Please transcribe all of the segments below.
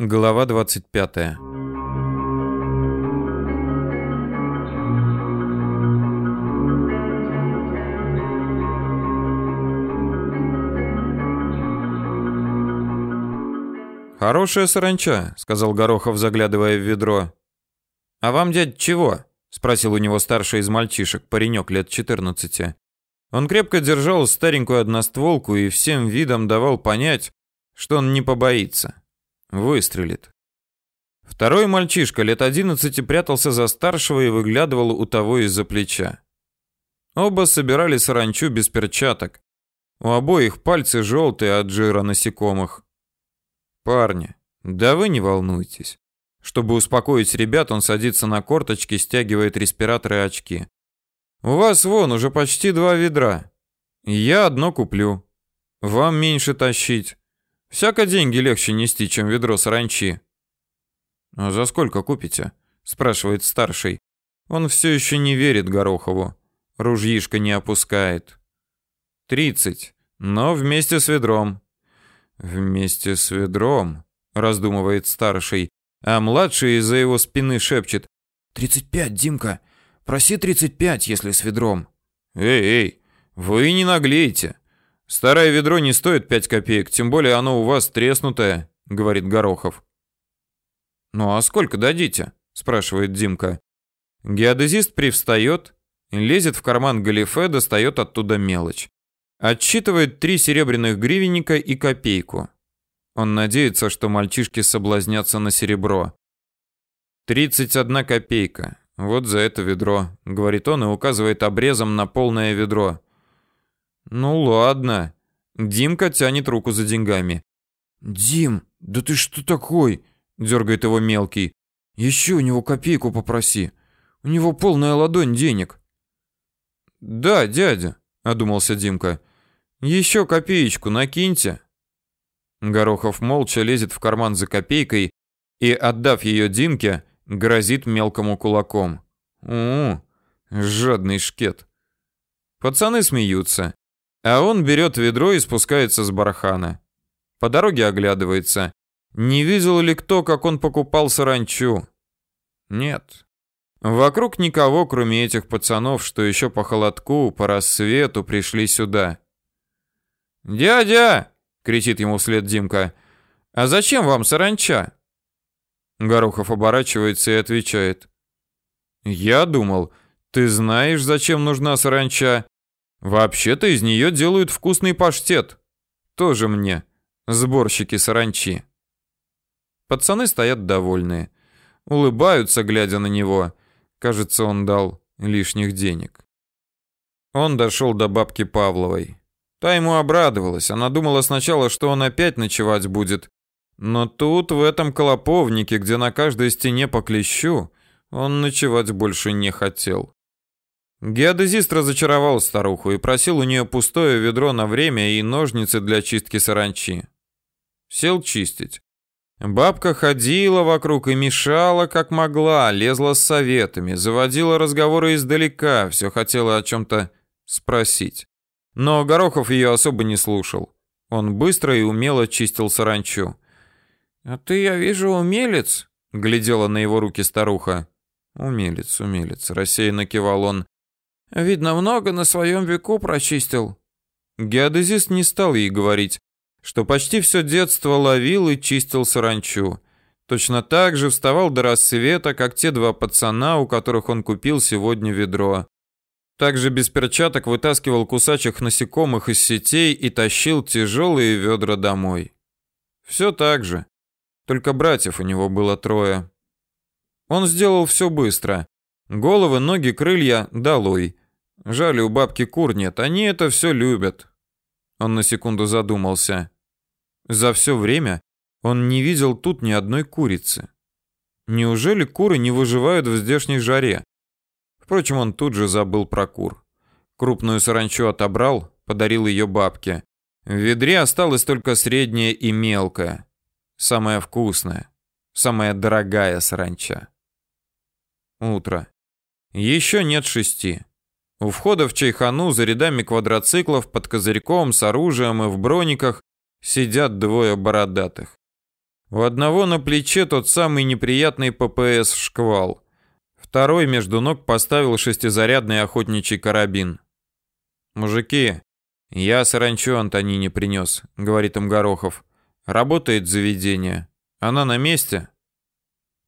Глава 25. Хорошая саранча, сказал Горохов, заглядывая в ведро. А вам, дядь, чего? спросил у него старший из мальчишек, паренек лет 14. Он крепко держал старенькую одностволку и всем видом давал понять, что он не побоится. Выстрелит. Второй мальчишка лет 11 прятался за старшего и выглядывал у того из-за плеча. Оба собирали саранчу без перчаток. У обоих пальцы желтые от жира насекомых. Парни, да вы не волнуйтесь. Чтобы успокоить ребят, он садится на корточки, стягивает респираторы и очки. У вас вон уже почти два ведра. Я одно куплю. Вам меньше тащить. Всяко деньги легче нести, чем ведро саранчи. А за сколько купите? спрашивает старший. Он все еще не верит Горохову. Ружьишко не опускает. Тридцать, но вместе с ведром. Вместе с ведром, раздумывает старший, а младший из-за его спины шепчет: «Тридцать пять, Димка. Проси 35, если с ведром. Эй, эй, вы не наглейте. Старое ведро не стоит 5 копеек, тем более оно у вас треснутое, говорит Горохов. Ну а сколько дадите? спрашивает Димка. Геодезист привстает, лезет в карман галифе, достает оттуда мелочь. Отсчитывает три серебряных гривенника и копейку. Он надеется, что мальчишки соблазнятся на серебро. 31 копейка. Вот за это ведро, говорит он и указывает обрезом на полное ведро. Ну ладно. Димка тянет руку за деньгами. Дим, да ты что такой? дергает его мелкий. Еще у него копейку попроси. У него полная ладонь денег. Да, дядя, одумался Димка. Еще копеечку накиньте. Горохов молча лезет в карман за копейкой и, отдав ее Димке, грозит мелкому кулаком. У, жадный шкет. Пацаны смеются, а он берет ведро и спускается с бархана. По дороге оглядывается. Не видел ли кто, как он покупал саранчу? Нет. Вокруг никого, кроме этих пацанов, что еще по холодку, по рассвету пришли сюда. «Дядя!» — кричит ему вслед Димка. «А зачем вам саранча?» Горохов оборачивается и отвечает. «Я думал, ты знаешь, зачем нужна саранча. Вообще-то из нее делают вкусный паштет. Тоже мне, сборщики саранчи». Пацаны стоят довольные. Улыбаются, глядя на него. Кажется, он дал лишних денег. Он дошел до бабки Павловой. Та ему обрадовалась. Она думала сначала, что он опять ночевать будет, но тут, в этом колоповнике, где на каждой стене по клещу, он ночевать больше не хотел. Геодезист разочаровал старуху и просил у нее пустое ведро на время и ножницы для чистки саранчи. Сел чистить. Бабка ходила вокруг и мешала, как могла, лезла с советами, заводила разговоры издалека, все хотела о чем-то спросить. Но Горохов ее особо не слушал. Он быстро и умело чистил саранчу. «А ты, я вижу, умелец?» — глядела на его руки старуха. «Умелец, умелец», — рассеянно кивал он. «Видно, много на своем веку прочистил». Геодезист не стал ей говорить, что почти все детство ловил и чистил саранчу. Точно так же вставал до рассвета, как те два пацана, у которых он купил сегодня ведро. Также без перчаток вытаскивал кусачих насекомых из сетей и тащил тяжелые ведра домой. Все так же. Только братьев у него было трое. Он сделал все быстро. Головы, ноги, крылья долой. Жаль, у бабки кур нет, они это все любят. Он на секунду задумался. За все время он не видел тут ни одной курицы. Неужели куры не выживают в здешней жаре? Впрочем, он тут же забыл про кур. Крупную саранчу отобрал, подарил ее бабке. В ведре осталось только среднее и мелкое. Самая вкусная, самая дорогая саранча. Утро. Еще нет шести. У входа в чайхану за рядами квадроциклов под козырьком с оружием и в брониках сидят двое бородатых. У одного на плече тот самый неприятный ППС «Шквал». Второй между ног поставил шестизарядный охотничий карабин. «Мужики, я саранчу Антонине принес», — говорит им Горохов. «Работает заведение. Она на месте?»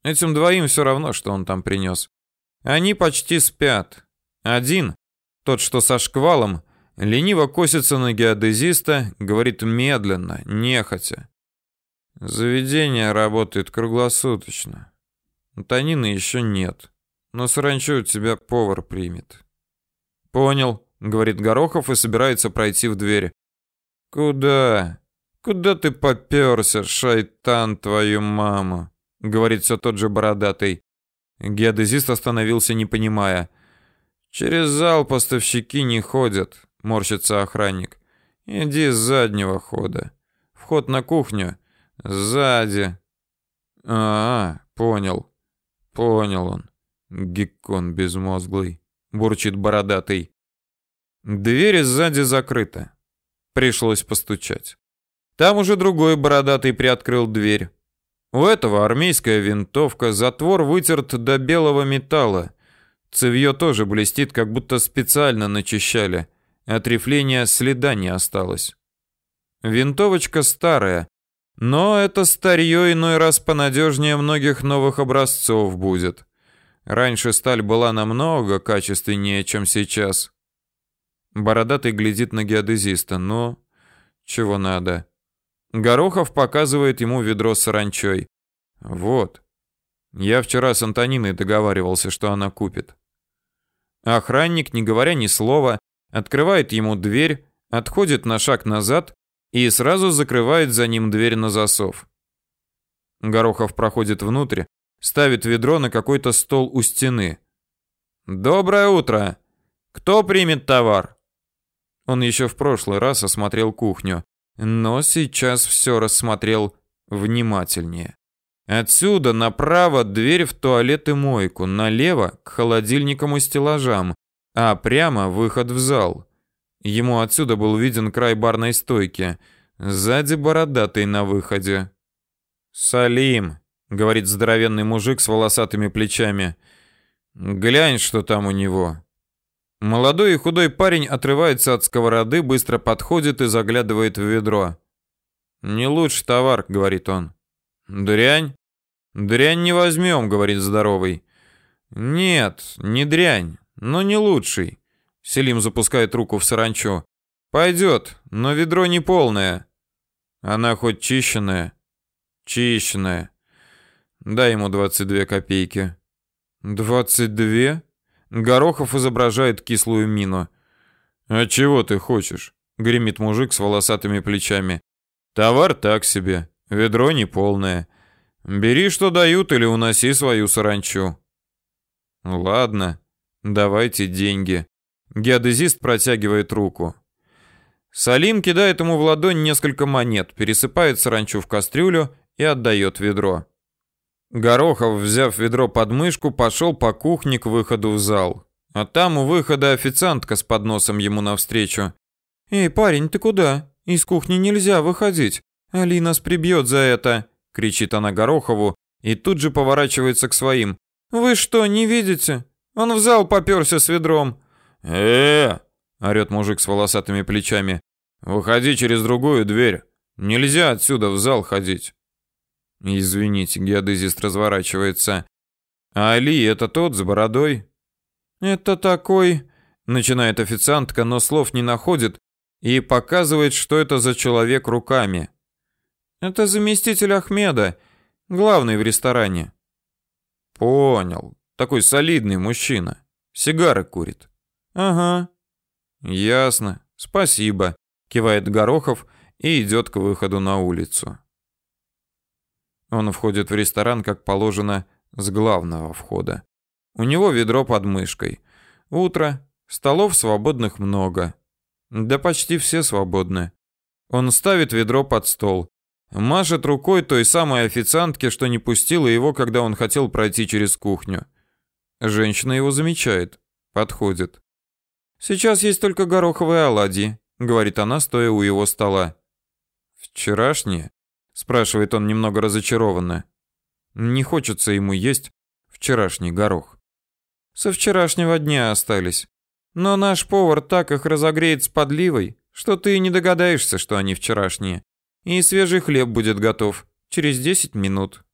Этим двоим все равно, что он там принес. Они почти спят. Один, тот, что со шквалом, лениво косится на геодезиста, говорит медленно, нехотя. Заведение работает круглосуточно. Танины еще нет, но саранчу у тебя повар примет. Понял, говорит Горохов и собирается пройти в дверь. Куда? Куда ты попёрся, шайтан, твою маму? говорит все тот же бородатый. Геодезист остановился, не понимая. Через зал поставщики не ходят, морщится охранник. Иди с заднего хода. Вход на кухню сзади. А, -а понял. Понял он. Геккон безмозглый, бурчит бородатый. Дверь сзади закрыта. Пришлось постучать. Там уже другой бородатый приоткрыл дверь. У этого армейская винтовка, затвор вытерт до белого металла. Цевьё тоже блестит, как будто специально начищали. От рифления следа не осталось. Винтовочка старая, но это старье иной раз понадежнее многих новых образцов будет. Раньше сталь была намного качественнее, чем сейчас. Бородатый глядит на геодезиста. Ну, чего надо? Горохов показывает ему ведро с саранчой. Вот. Я вчера с Антониной договаривался, что она купит. Охранник, не говоря ни слова, открывает ему дверь, отходит на шаг назад и сразу закрывает за ним дверь на засов. Горохов проходит внутрь, ставит ведро на какой-то стол у стены. Доброе утро. Кто примет товар? Он еще в прошлый раз осмотрел кухню но сейчас все рассмотрел внимательнее. Отсюда направо дверь в туалет и мойку, налево к холодильникам и стеллажам, а прямо выход в зал. Ему отсюда был виден край барной стойки, сзади бородатый на выходе. «Салим», — говорит здоровенный мужик с волосатыми плечами, — «глянь, что там у него». Молодой и худой парень отрывается от сковороды, быстро подходит и заглядывает в ведро. «Не лучший товар», — говорит он. «Дрянь?» «Дрянь не возьмем», — говорит здоровый. «Нет, не дрянь, но не лучший». Селим запускает руку в саранчу. «Пойдет, но ведро не полное». «Она хоть чищенная?» «Чищенная». «Дай ему 22 копейки». «22?» Горохов изображает кислую мину. «А чего ты хочешь?» — гремит мужик с волосатыми плечами. «Товар так себе, ведро неполное. Бери, что дают, или уноси свою саранчу». «Ладно, давайте деньги». Геодезист протягивает руку. Салим кидает ему в ладонь несколько монет, пересыпает саранчу в кастрюлю и отдает ведро. Горохов, взяв ведро под мышку, пошел по кухне к выходу в зал. А там у выхода официантка с подносом ему навстречу. «Эй, парень, ты куда? Из кухни нельзя выходить. Али нас прибьет за это!» — кричит она Горохову и тут же поворачивается к своим. «Вы что, не видите? Он в зал попёрся с ведром!» э орёт мужик с волосатыми плечами. «Выходи через другую дверь. Нельзя отсюда в зал ходить». Извините, геодезист разворачивается. А Али это тот с бородой? Это такой, начинает официантка, но слов не находит и показывает, что это за человек руками. Это заместитель Ахмеда, главный в ресторане. Понял. Такой солидный мужчина. Сигары курит. Ага. Ясно. Спасибо, кивает Горохов и идет к выходу на улицу. Он входит в ресторан, как положено, с главного входа. У него ведро под мышкой. Утро, столов свободных много. Да почти все свободны. Он ставит ведро под стол. Машет рукой той самой официантке, что не пустила его, когда он хотел пройти через кухню. Женщина его замечает. Подходит. «Сейчас есть только гороховые оладьи», — говорит она, стоя у его стола. «Вчерашние?» спрашивает он немного разочарованно. Не хочется ему есть вчерашний горох. Со вчерашнего дня остались. Но наш повар так их разогреет с подливой, что ты не догадаешься, что они вчерашние. И свежий хлеб будет готов через 10 минут.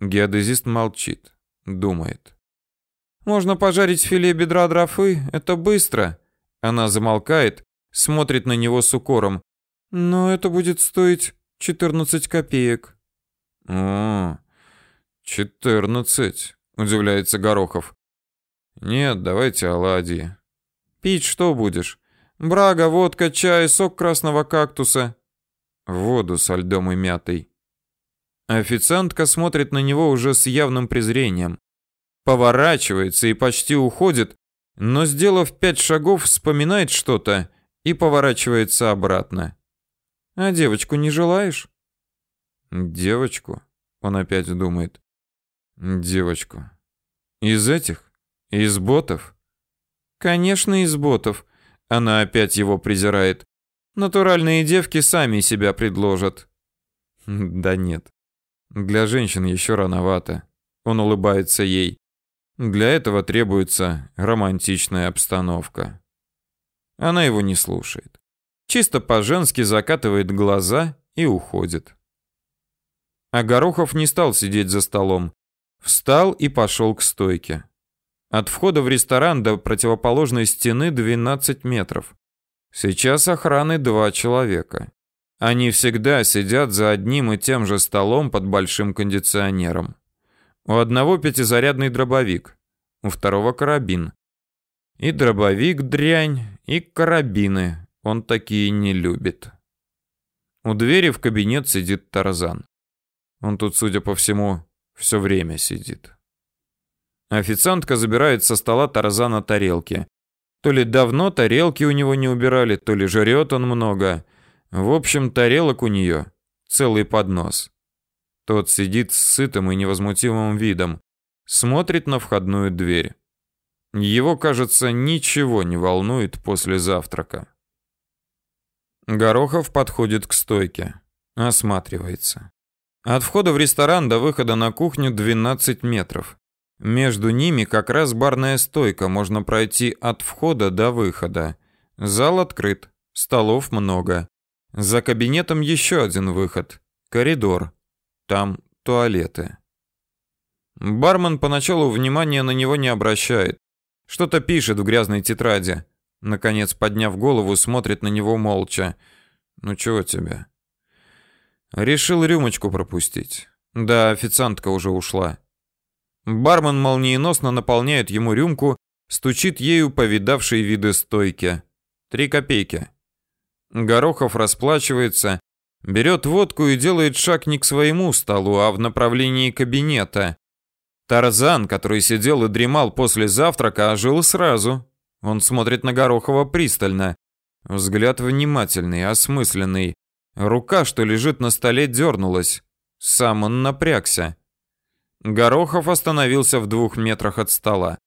Геодезист молчит, думает. Можно пожарить филе бедра дрофы, это быстро. Она замолкает, смотрит на него с укором. Но это будет стоить 14 копеек. О, 14, удивляется Горохов. Нет, давайте оладьи. Пить что будешь? Брага, водка, чай, сок красного кактуса. Воду со льдом и мятой. Официантка смотрит на него уже с явным презрением. Поворачивается и почти уходит, но, сделав пять шагов, вспоминает что-то и поворачивается обратно. «А девочку не желаешь?» «Девочку?» — он опять думает. «Девочку. Из этих? Из ботов?» «Конечно, из ботов. Она опять его презирает. Натуральные девки сами себя предложат. Да нет. Для женщин еще рановато. Он улыбается ей. Для этого требуется романтичная обстановка. Она его не слушает. Чисто по-женски закатывает глаза и уходит. А Горохов не стал сидеть за столом. Встал и пошел к стойке. От входа в ресторан до противоположной стены 12 метров. Сейчас охраны два человека. Они всегда сидят за одним и тем же столом под большим кондиционером. У одного пятизарядный дробовик, у второго карабин. И дробовик дрянь, и карабины. Он такие не любит. У двери в кабинет сидит Тарзан. Он тут, судя по всему, все время сидит. Официантка забирает со стола Тарзана тарелки. То ли давно тарелки у него не убирали, то ли жрет он много. В общем, тарелок у нее целый поднос. Тот сидит с сытым и невозмутимым видом, смотрит на входную дверь. Его, кажется, ничего не волнует после завтрака. Горохов подходит к стойке, осматривается. От входа в ресторан до выхода на кухню 12 метров. Между ними как раз барная стойка, можно пройти от входа до выхода. Зал открыт, столов много. За кабинетом еще один выход. Коридор. Там туалеты. Бармен поначалу внимания на него не обращает. Что-то пишет в грязной тетради. Наконец, подняв голову, смотрит на него молча. «Ну чего тебе?» Решил рюмочку пропустить. Да, официантка уже ушла. Бармен молниеносно наполняет ему рюмку, стучит ею по видавшей виды стойке. Три копейки. Горохов расплачивается, берет водку и делает шаг не к своему столу, а в направлении кабинета. Тарзан, который сидел и дремал после завтрака, ожил сразу. Он смотрит на Горохова пристально. Взгляд внимательный, осмысленный. Рука, что лежит на столе, дернулась. Сам он напрягся. Горохов остановился в двух метрах от стола.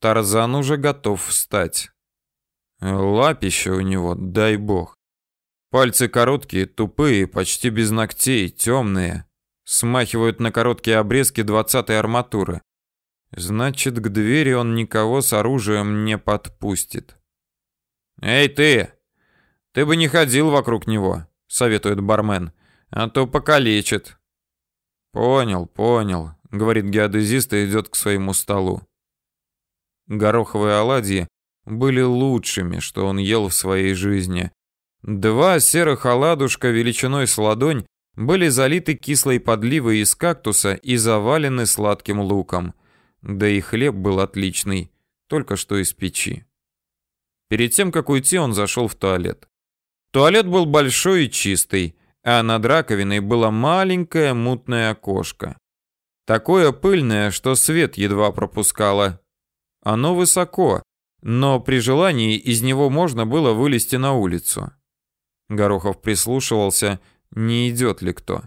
Тарзан уже готов встать. Лапище у него, дай бог. Пальцы короткие, тупые, почти без ногтей, темные. Смахивают на короткие обрезки двадцатой арматуры. Значит, к двери он никого с оружием не подпустит. «Эй, ты! Ты бы не ходил вокруг него», — советует бармен, — «а то покалечит». «Понял, понял», — говорит геодезист и идет к своему столу. Гороховые оладьи были лучшими, что он ел в своей жизни. Два серых оладушка величиной с ладонь были залиты кислой подливой из кактуса и завалены сладким луком. Да и хлеб был отличный, только что из печи. Перед тем, как уйти, он зашел в туалет. Туалет был большой и чистый, а над раковиной было маленькое мутное окошко. Такое пыльное, что свет едва пропускало. Оно высоко, но при желании из него можно было вылезти на улицу. Горохов прислушивался, не идет ли кто.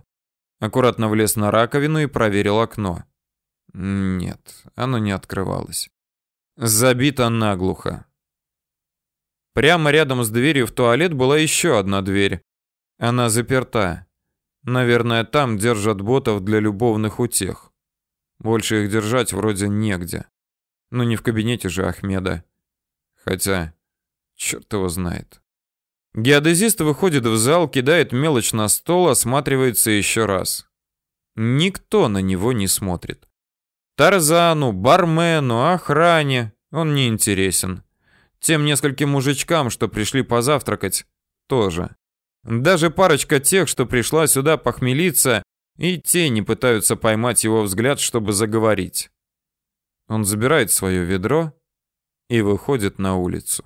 Аккуратно влез на раковину и проверил окно. Нет, оно не открывалось. Забито наглухо. Прямо рядом с дверью в туалет была еще одна дверь. Она заперта. Наверное, там держат ботов для любовных утех. Больше их держать вроде негде. Ну не в кабинете же Ахмеда. Хотя, черт его знает. Геодезист выходит в зал, кидает мелочь на стол, осматривается еще раз. Никто на него не смотрит. Тарзану, бармену, охране он не интересен. Тем нескольким мужичкам, что пришли позавтракать, тоже. Даже парочка тех, что пришла сюда похмелиться, и те не пытаются поймать его взгляд, чтобы заговорить. Он забирает свое ведро и выходит на улицу.